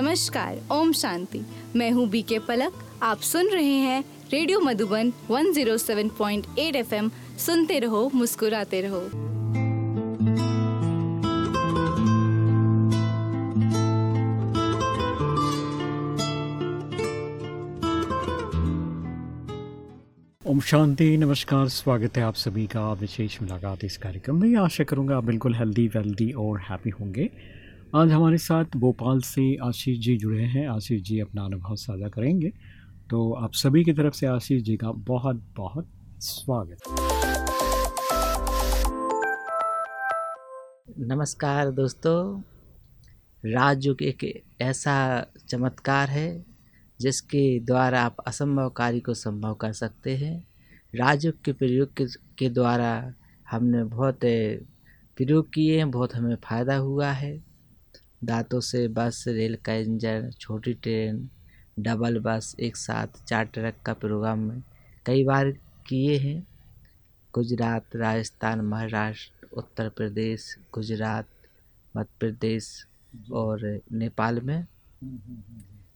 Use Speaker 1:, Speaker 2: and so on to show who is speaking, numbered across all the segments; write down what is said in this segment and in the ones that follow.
Speaker 1: नमस्कार, ओम शांति। मैं हूँ बीके पलक आप सुन रहे हैं रेडियो मधुबन 107.8 एफएम सुनते रहो, मुस्कुराते रहो।
Speaker 2: ओम शांति, नमस्कार, स्वागत है आप सभी का विशेष मुलाकात इस कार्यक्रम में। आशा करूँगा आप बिल्कुल हेल्दी वेल्दी और हैप्पी होंगे। आज हमारे साथ भोपाल से आशीष जी जुड़े हैं। आशीष जी अपना अनुभव साझा करेंगे। तो आप सभी की तरफ़ से आशीष जी का बहुत बहुत स्वागत।
Speaker 3: नमस्कार दोस्तों। राजयोग एक ऐसा चमत्कार है जिसके द्वारा आप असंभव कार्य को संभव कर सकते हैं। राजयोग के प्रयोग के, द्वारा हमने बहुत प्रयोग किए हैं बहुत हमें फ़ायदा हुआ है। दांतों से बस रेल कैंजर छोटी ट्रेन डबल बस एक साथ चार ट्रक का प्रोग्राम में कई बार किए हैं। गुजरात राजस्थान महाराष्ट्र उत्तर प्रदेश गुजरात मध्य प्रदेश और नेपाल में।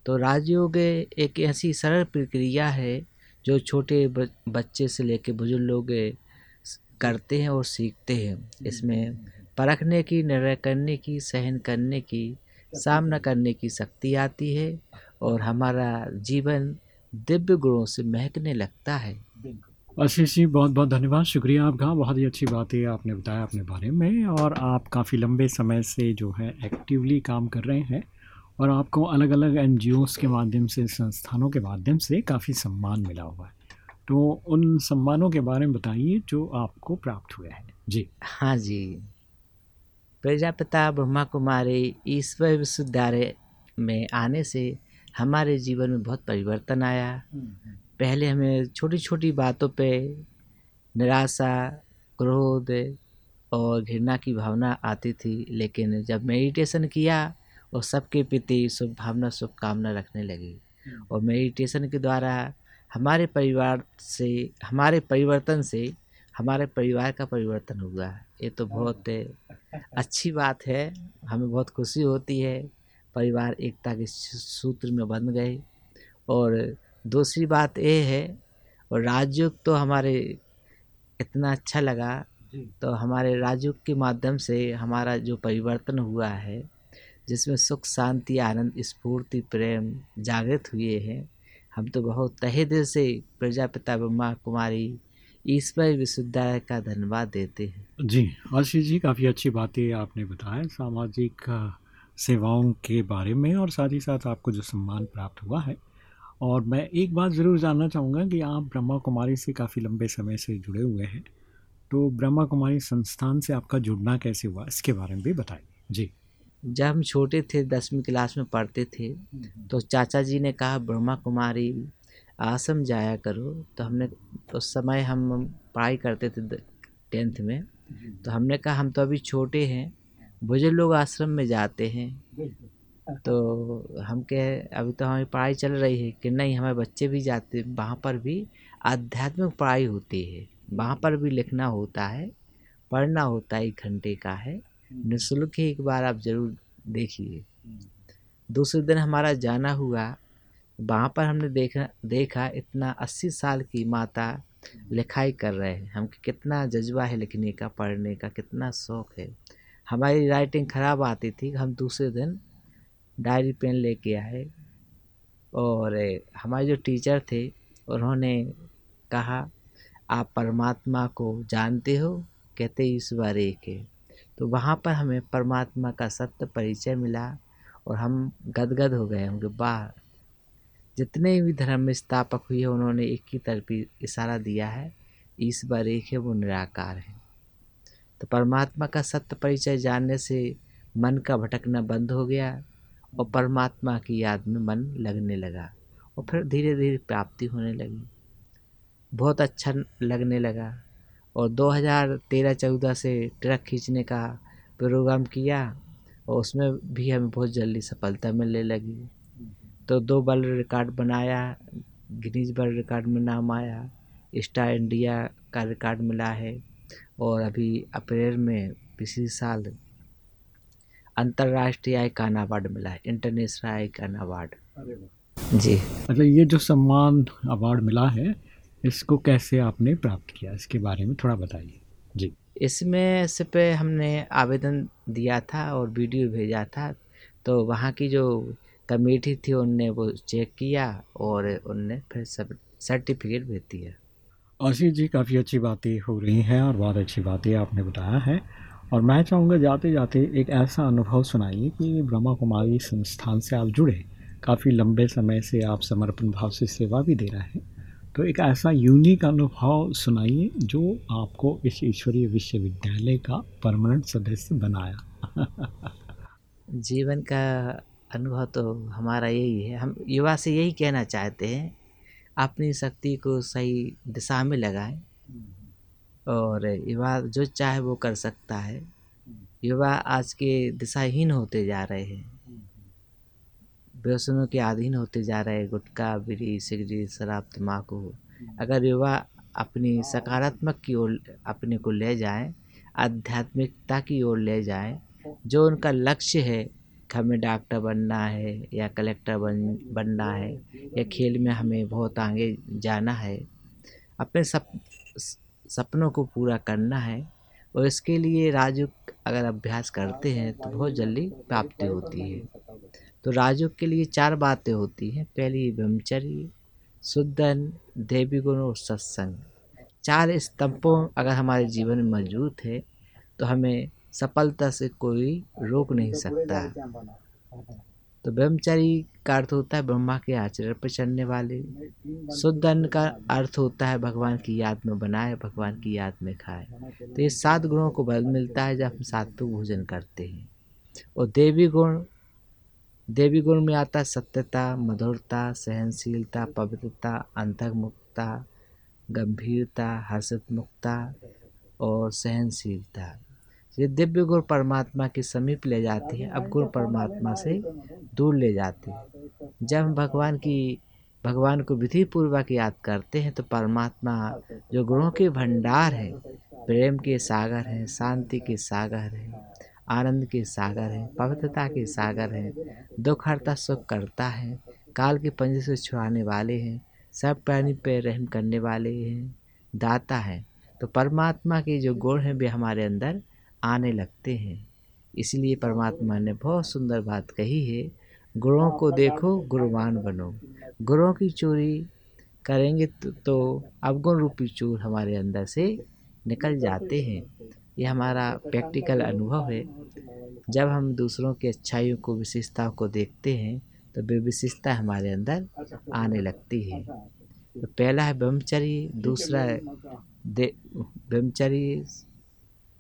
Speaker 3: तो राजयोग एक ऐसी सरल प्रक्रिया है जो छोटे बच्चे से लेकर बुज़ुर्ग लोग करते हैं और सीखते हैं। इसमें परखने की निर्णय करने की सहन करने की सामना करने की शक्ति आती है और हमारा जीवन दिव्य गुणों से महकने लगता है।
Speaker 2: आशीष जी बहुत बहुत धन्यवाद। शुक्रिया आपका। बहुत ही अच्छी बात है आपने बताया अपने बारे में और आप काफ़ी लंबे समय से जो है एक्टिवली काम कर रहे हैं और आपको अलग अलग एन के माध्यम से संस्थानों के माध्यम से काफ़ी सम्मान मिला हुआ है। तो उन सम्मानों के बारे में बताइए जो आपको प्राप्त हुए हैं। जी।
Speaker 3: हाँ जी। प्रजापिता ब्रह्मा कुमारी ईश्वर विश्वविद्यालय में आने से हमारे जीवन में बहुत परिवर्तन आया। पहले हमें छोटी छोटी बातों पे निराशा, क्रोध और घृणा की भावना आती थी, लेकिन जब मेडिटेशन किया और सबके प्रति शुभ भावना, शुभकामना रखने लगी और मेडिटेशन के द्वारा हमारे परिवार से, हमारे परिवर्तन से, हमारे परिवार का परिवर्तन हुआ। ये तो बहुत अच्छी बात है। हमें बहुत खुशी होती है। परिवार एकता के सूत्र में बन गए। और दूसरी बात ये है और राजयोग तो हमारे इतना अच्छा लगा। तो हमारे राजयोग के माध्यम से हमारा जो परिवर्तन हुआ है जिसमें सुख शांति आनंद स्फूर्ति प्रेम जागृत हुए हैं हम तो बहुत तहे दिल से प्रजापिता ब्रह्मा कुमारी ईश्वर विश्वविद्यालय का धन्यवाद देते हैं।
Speaker 2: जी आशीष जी काफ़ी अच्छी बातें आपने बताया सामाजिक सेवाओं के बारे में और साथ ही साथ आपको जो सम्मान प्राप्त हुआ है। और मैं एक बात ज़रूर जानना चाहूँगा कि आप ब्रह्मा कुमारी से काफ़ी लंबे समय से जुड़े हुए हैं। तो ब्रह्मा कुमारी संस्थान से आपका जुड़ना कैसे हुआ इसके बारे में भी बताइए। जी।
Speaker 3: जब हम छोटे थे दसवीं क्लास में पढ़ते थे तो चाचा जी ने कहा ब्रह्मा कुमारी आसम जाया करो तो हमने उस समय हम पढ़ाई करते थे टेंथ में। तो हमने कहा हम तो अभी छोटे हैं बुज़ुर्ग लोग आश्रम में जाते हैं। तो हम कहे अभी तो हमारी पढ़ाई चल रही है कि नहीं हमारे बच्चे भी जाते वहाँ पर भी आध्यात्मिक पढ़ाई होती है। वहाँ पर भी लिखना होता है पढ़ना होता है एक घंटे का है। निःशुल्क ही एक बार आप ज़रूर देखिए। दूसरे दिन हमारा जाना हुआ वहाँ पर हमने देखा देखा इतना अस्सी साल की माता लिखाई कर रहे हैं। हम कितना जज्बा है लिखने का, पढ़ने का, कितना शौक़ है। हमारी राइटिंग ख़राब आती थी, हम दूसरे दिन डायरी पेन लेके आए और हमारे जो टीचर थे, उन्होंने कहा, आप परमात्मा को जानते हो? कहते ईश्वर एक है। तो वहाँ पर हमें परमात्मा का सत्य परिचय मिला और हम गदगद हो गए। होंगे वाह जितने भी धर्म स्थापक हुए उन्होंने एक ही तरफ़ इशारा दिया है ईश्वर एक है, वो निराकार है। तो परमात्मा का सत्य परिचय जानने से मन का भटकना बंद हो गया और परमात्मा की याद में मन लगने लगा और फिर धीरे धीरे प्राप्ति होने लगी। बहुत अच्छा लगने लगा और 2013-14 से ट्रक खींचने का प्रोग्राम किया और उसमें भी हमें बहुत जल्दी सफलता मिलने लगी। तो दो वर्ल्ड रिकॉर्ड बनाया गिनीज वर्ल्ड रिकॉर्ड में नाम आया स्टार इंडिया का रिकॉर्ड मिला है और अभी अप्रैल में पिछले साल अंतर्राष्ट्रीय आइकान अवार्ड मिला है इंटरनेशनल आइकान अवार्ड जी।
Speaker 2: अच्छा ये जो सम्मान अवार्ड मिला है इसको कैसे आपने प्राप्त किया? इसके बारे में थोड़ा बताइए। जी।
Speaker 3: इसमें से पे हमने आवेदन दिया था और वीडियो भेजा था तो वहाँ की जो कमेटी थी उनने वो चेक किया और उनने फिर सब सर्टिफिकेट भेज दिया
Speaker 2: आशीष जी काफ़ी अच्छी बातें हो रही हैं और बहुत अच्छी बातें आपने बताया है। और मैं चाहूँगा जाते जाते एक ऐसा अनुभव सुनाइए कि ब्रह्मा कुमारी संस्थान से आप जुड़े। काफ़ी लंबे समय से आप समर्पण भाव से सेवा भी दे रहे हैं। तो एक ऐसा यूनिक अनुभव सुनाइए जो आपको इस ईश्वरीय विश्वविद्यालय का परमानेंट सदस्य बनाया।
Speaker 3: जीवन का अनुभव तो हमारा यही है। हम युवा से यही कहना चाहते हैं, अपनी शक्ति को सही दिशा में लगाएँ और युवा जो चाहे वो कर सकता है। युवा आज के दिशाहीन होते जा रहे हैं। व्यसनों के अधीन होते जा रहे हैं। गुटखा, बीड़ी सिगरेट शराब तम्बाकू अगर युवा अपनी सकारात्मक की ओर अपने को ले जाएँ, आध्यात्मिकता की ओर ले जाएँ, जो उनका लक्ष्य है हमें डॉक्टर बनना है या कलेक्टर बन, बनना है या खेल में हमें बहुत आगे जाना है। अपने सप सपनों को पूरा करना है और इसके लिए राजू अगर अभ्यास करते हैं तो बहुत जल्दी प्राप्ति होती है। तो राजू के लिए चार बातें होती हैं। पहली, ब्रह्मचर्य, शुद्धन देवी गुण और सत्संग। चार स्तंभों अगर हमारे जीवन में मौजूद है तो हमें सफलता से कोई रोक नहीं सकता। तो ब्रह्मचारी का अर्थ होता है ब्रह्मा के आचरण पर चलने वाले। शुद्ध अन्न का अर्थ होता है भगवान की याद में बनाए भगवान की याद में खाए। तो ये सात गुणों को बल मिलता है जब हम सात्विक भोजन करते हैं। और देवी गुण देवी गुण में आता है सत्यता मधुरता सहनशीलता पवित्रता अंतर्मुक्ता गंभीरता हर्षित और सहनशीलता। ये दिव्य गुरु परमात्मा के समीप ले जाती है, अब गुरु परमात्मा से दूर ले जाते हैं। जब हम भगवान की, भगवान को विधि पूर्वक याद करते हैं तो परमात्मा जो गुणों के भंडार है, प्रेम के सागर हैं, शांति के सागर हैं, आनंद के सागर हैं, पवित्रता के सागर हैं, दुख, हरता, सुख करता है, काल के पंजे से छुड़ाने वाले हैं, सब प्राणी पर रहम करने वाले हैं, दाता है। तो परमात्मा के जो गुण हैं, वे हमारे अंदर आने लगते हैं। इसलिए परमात्मा ने बहुत सुंदर बात कही है गुरुओं को देखो गुरुवान बनो। गुरुओं की चोरी करेंगे तो, तो अवगुण रूपी चोर हमारे अंदर से निकल जाते हैं। ये हमारा प्रैक्टिकल अनुभव है। जब हम दूसरों की अच्छाइयों को विशेषताओं को देखते हैं तो वे विशेषता हमारे अंदर आने लगती है। तो पहला है ब्रह्मचर्य दूसरा है ब्रह्मचर्य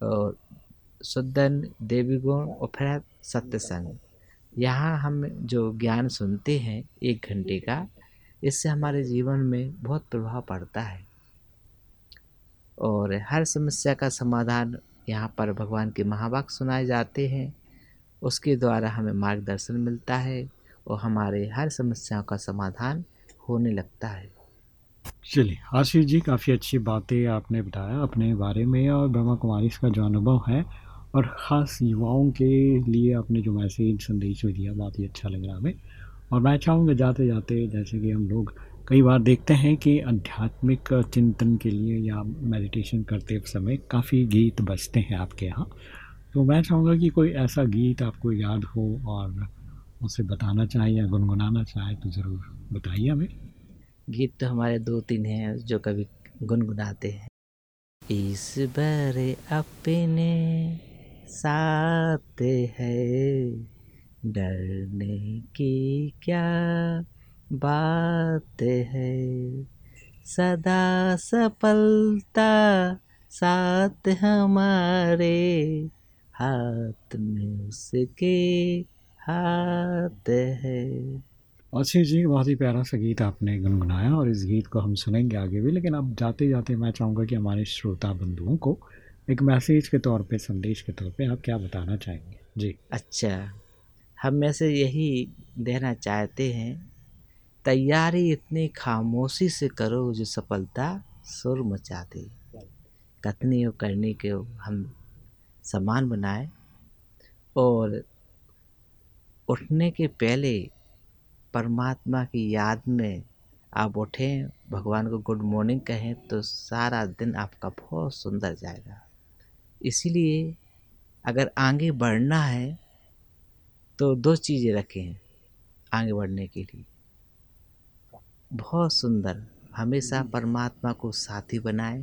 Speaker 3: और शुद्धन देवी गुण और फिर सत्संग। यहाँ हम जो ज्ञान सुनते हैं एक घंटे का, इससे हमारे जीवन में बहुत प्रभाव पड़ता है। और हर समस्या का समाधान यहाँ पर भगवान के महावाक्य सुनाए जाते हैं। उसके द्वारा हमें मार्गदर्शन मिलता है और हमारे हर समस्याओं का समाधान होने लगता है।
Speaker 2: चलिए, आशीष जी, काफ़ी अच्छी बातें आपने बताया अपने बारे में और ब्रह्मा कुमारी का जो अनुभव है और ख़ास युवाओं के लिए आपने जो मैसेज, संदेश में दिया, बहुत ही अच्छा लग रहा हमें। और मैं चाहूँगा जाते जाते जैसे कि हम लोग कई बार देखते हैं कि आध्यात्मिक चिंतन के लिए या मेडिटेशन करते समय काफ़ी गीत बजते हैं आपके यहाँ। तो मैं चाहूँगा कि कोई ऐसा गीत आपको याद हो और उसे बताना चाहे या गुनगुनाना चाहे तो ज़रूर बताइए हमें।
Speaker 3: गीत तो हमारे दो तीन हैं जो कभी गुनगुनाते हैं। इस बार अपने साथ है। डरने की क्या बात है? सदा सफलता साथ हमारे हाथ में उसके हाथ है।
Speaker 2: आशीष जी, बहुत ही प्यारा सा गीत आपने गुनगुनाया और इस गीत को हम सुनेंगे आगे भी, लेकिन अब जाते जाते मैं चाहूँगा कि हमारे श्रोता बंधुओं को एक मैसेज के तौर पे, संदेश के तौर पे आप क्या बताना चाहेंगे? जी।
Speaker 3: अच्छा हम में से यही देना चाहते हैं, तैयारी इतनी खामोशी से करो जो सफलता सुर मचा दे कथनी और करने के हम समान बनाए और उठने के पहले परमात्मा की याद में आप उठें, भगवान को गुड मॉर्निंग कहें तो सारा दिन आपका बहुत सुंदर जाएगा। इसीलिए अगर आगे बढ़ना है तो दो चीज़ें रखें आगे बढ़ने के लिए। बहुत सुंदर हमेशा परमात्मा को साथी बनाए।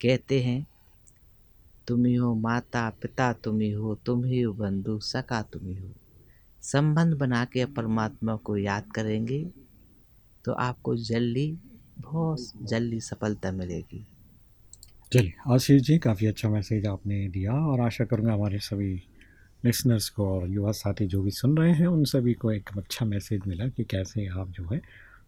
Speaker 3: कहते हैं तुम ही हो माता पिता तुम ही हो तुम ही हो बंधु सका तुम ही हो। संबंध बना के परमात्मा को याद करेंगे तो आपको जल्दी बहुत जल्दी सफलता मिलेगी।
Speaker 2: चलिए, आशीष जी, काफ़ी अच्छा मैसेज आपने दिया और आशा करूँगा हमारे सभी लिसनर्स को और युवा साथी जो भी सुन रहे हैं, उन सभी को एक अच्छा मैसेज मिला कि कैसे आप जो है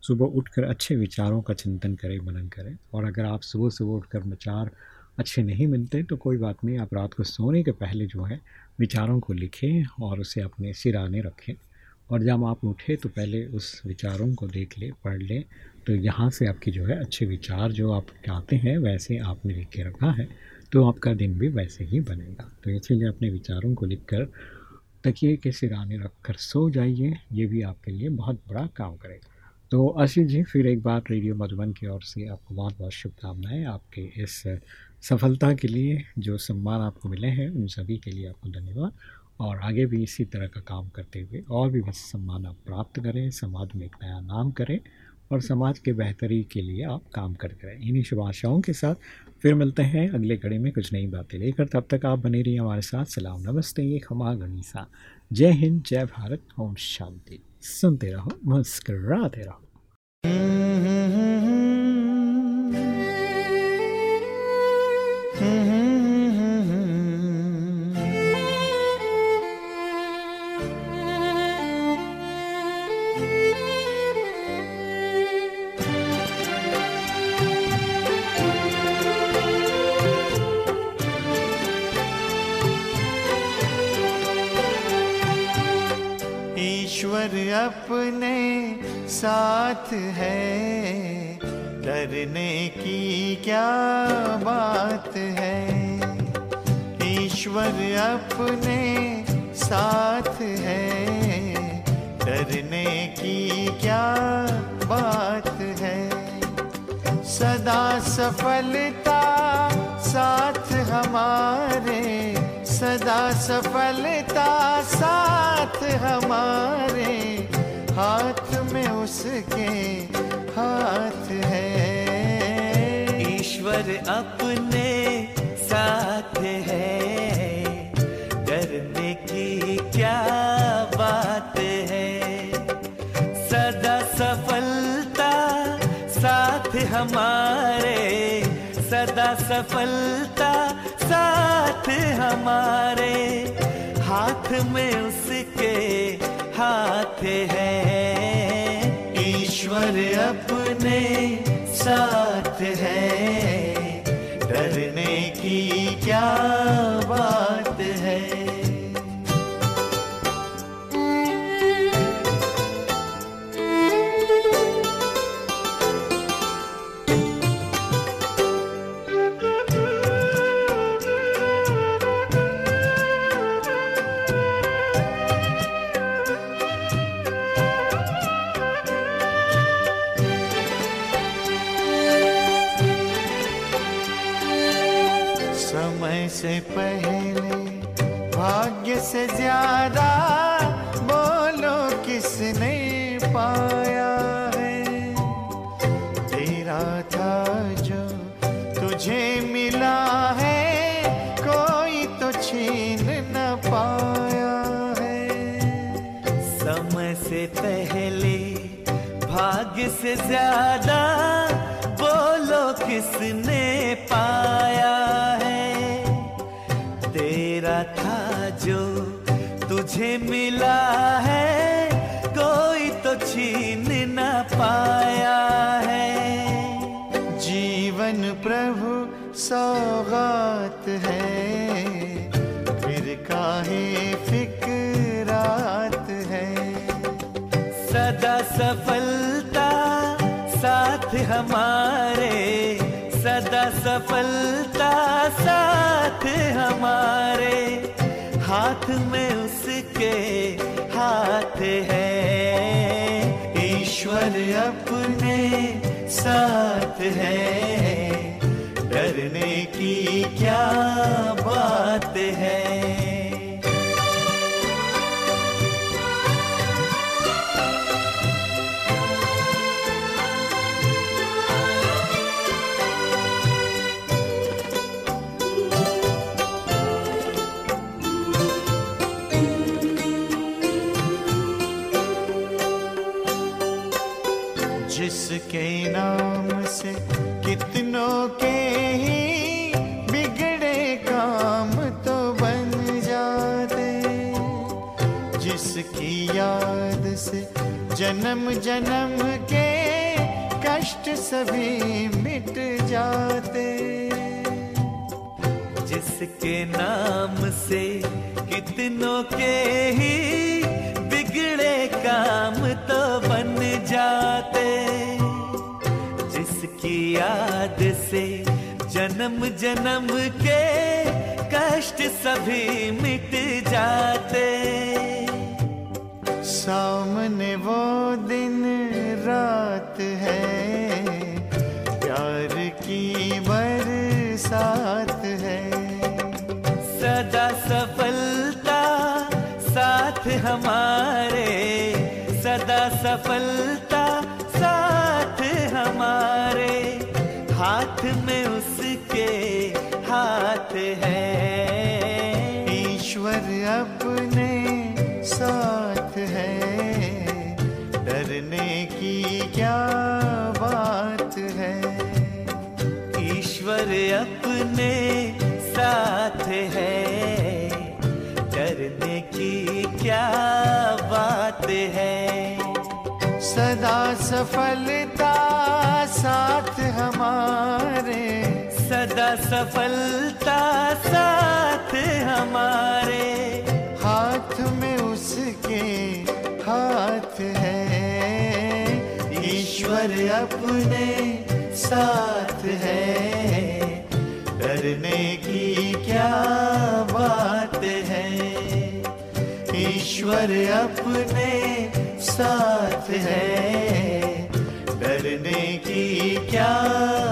Speaker 2: सुबह उठकर अच्छे विचारों का चिंतन करें, मनन करें। और अगर आप सुबह सुबह उठकर विचार अच्छे नहीं मिलते तो कोई बात नहीं, आप रात को सोने के पहले जो है विचारों को लिखें और उसे अपने सिराने रखें। और जब आप उठे तो पहले उस विचारों को देख ले, पढ़ लें तो यहाँ से आपकी जो है अच्छे विचार जो आप आते हैं वैसे आपने लिख के रखा है तो आपका दिन भी वैसे ही बनेगा। तो इसीलिए अपने विचारों को लिख कर तकिए के सिराने रख कर सो जाइए, ये भी आपके लिए बहुत बड़ा काम करेगा। तो आशीष जी, फिर एक बार रेडियो मधुबन की ओर से आपको बहुत बहुत शुभकामनाएँ आपके इस सफलता के लिए, जो सम्मान आपको मिले हैं, उन सभी के लिए आपको धन्यवाद। और आगे भी इसी तरह का काम करते हुए और भी बस सम्मान आप प्राप्त करें, समाज में एक नया नाम करें और समाज के बेहतरी के लिए आप काम करते रहें इन्हीं शुभ आशाओं के साथ फिर मिलते हैं अगले कड़ी में कुछ नई बातें लेकर। तब तक आप बने रहिए हमारे साथ। सलाम, नमस्ते ये खमा गणिसा। जय हिंद, जय भारत, ओम शांति। सुनते रहो, मुस्कराते रहो।
Speaker 4: अपने साथ है। डरने की क्या बात है? ईश्वर अपने साथ है। डरने की क्या बात है? सदा सफलता साथ हमारे सदा सफलता साथ हमारे हाथ में उसके हाथ है।
Speaker 5: ईश्वर अपने साथ है। डरने की क्या बात है? सदा सफलता साथ हमारे। सदा सफलता साथ हमारे हाथ में उसके हाथ है।
Speaker 4: ईश्वर अपने साथ है। डरने की क्या बात से पहले भाग्य से ज़्यादा बोलो किसने पाया है? तेरा था जो तुझे मिला है, कोई तो छीन न पाया है।
Speaker 5: समय से पहले भाग्य से ज़्यादा बोलो किसने पाया था जो तुझे मिला है कोई तो छीन न पाया है।
Speaker 4: जीवन प्रभु सौगात है। फिर काहे फिक्रात है?
Speaker 5: सदा सफलता साथ हमारे सदा सफलता साथ हाथ में उसके हाथ है।
Speaker 4: ईश्वर अपने साथ है। डरने की क्या बात है? जिसके नाम से कितनों के ही बिगड़े काम तो बन जाते जिसकी याद से जन्म जन्म के कष्ट सभी मिट जाते
Speaker 5: जिसके नाम से कितनों के ही बिगड़े काम तो बन याद से जन्म जन्म के कष्ट सभी मिट जाते।
Speaker 4: सामने वो दिन रात है। प्यार की बरसात है।
Speaker 5: सदा सफलता साथ हमारे। सदा सफलता साथ हमारे। हाथ में उसके हाथ है।
Speaker 4: ईश्वर अपने साथ है। डरने की क्या बात है?
Speaker 5: ईश्वर अपने साथ है। डरने की क्या बात है।
Speaker 4: सदा सफलता साथ हमारे।
Speaker 5: सदा सफलता साथ हमारे।
Speaker 4: हाथ में उसके हाथ है। ईश्वर अपने साथ है। डरने की क्या बात है? ईश्वर अपने साथ है। क्या